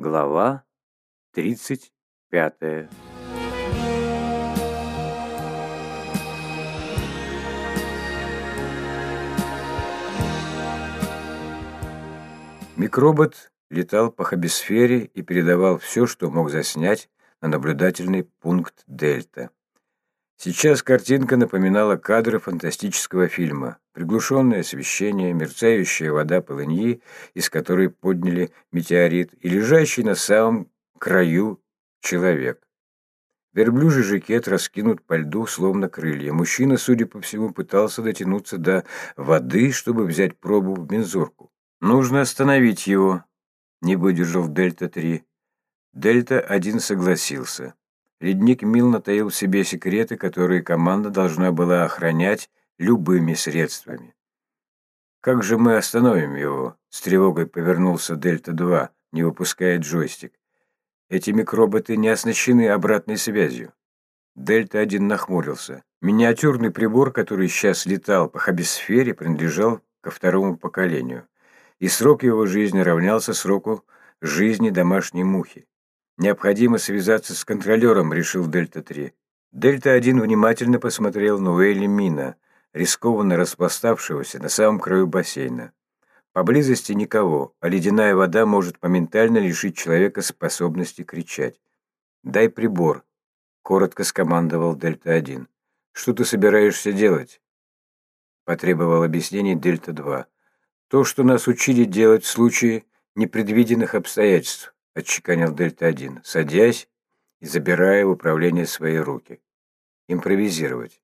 Глава 35 Микробот летал по хабисфере и передавал все, что мог заснять на наблюдательный пункт Дельта. Сейчас картинка напоминала кадры фантастического фильма. Приглушенное освещение, мерцающая вода полыньи, из которой подняли метеорит, и лежащий на самом краю человек. Верблюжий жакет раскинут по льду, словно крылья. Мужчина, судя по всему, пытался дотянуться до воды, чтобы взять пробу в мензурку. «Нужно остановить его», — не выдержал Дельта-3. Дельта-1 согласился. Ледник Мил натаил в себе секреты, которые команда должна была охранять любыми средствами. «Как же мы остановим его?» — с тревогой повернулся Дельта-2, не выпуская джойстик. «Эти микроботы не оснащены обратной связью». Дельта-1 нахмурился. Миниатюрный прибор, который сейчас летал по хабисфере, принадлежал ко второму поколению, и срок его жизни равнялся сроку жизни домашней мухи. «Необходимо связаться с контролером», — решил Дельта-3. Дельта-1 внимательно посмотрел на Уэлли Мина, рискованно распластавшегося на самом краю бассейна. Поблизости никого, а ледяная вода может моментально лишить человека способности кричать. «Дай прибор», — коротко скомандовал Дельта-1. «Что ты собираешься делать?» Потребовал объяснений Дельта-2. «То, что нас учили делать в случае непредвиденных обстоятельств отчеканил Дельта-1, садясь и забирая в управление свои руки. Импровизировать.